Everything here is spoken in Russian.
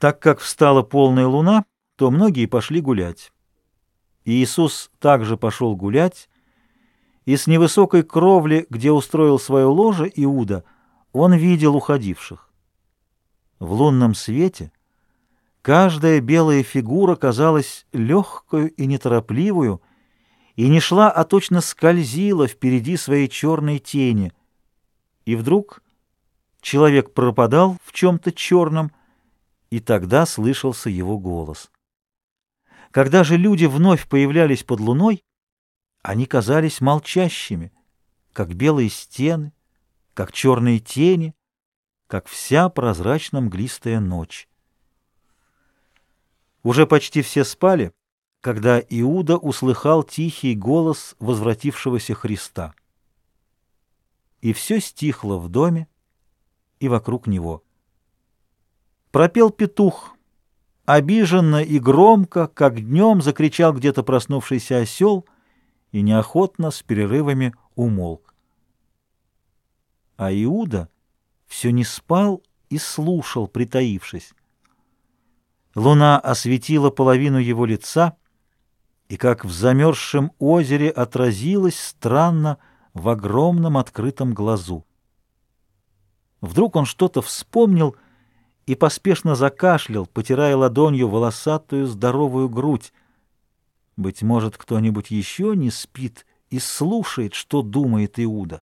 Так как встала полная луна, то многие пошли гулять. Иисус также пошел гулять, и с невысокой кровли, где устроил свое ложе Иуда, он видел уходивших. В лунном свете каждая белая фигура казалась легкую и неторопливую, и не шла, а точно скользила впереди своей черной тени. И вдруг человек пропадал в чем-то черном, и тогда слышался его голос. Когда же люди вновь появлялись под луной, они казались молчащими, как белые стены, как черные тени, как вся прозрачно-мглистая ночь. Уже почти все спали, когда Иуда услыхал тихий голос возвратившегося Христа. И все стихло в доме и вокруг него. Пропел петух. Обиженно и громко, как днем, закричал где-то проснувшийся осел и неохотно с перерывами умолк. А Иуда все не спал и слушал, притаившись. Луна осветила половину его лица, и как в замерзшем озере отразилась странно в огромном открытом глазу. Вдруг он что-то вспомнил и поспешно закашлял, потирая ладонью волосатую здоровую грудь. Быть может, кто-нибудь еще не спит и слушает, что думает Иуда.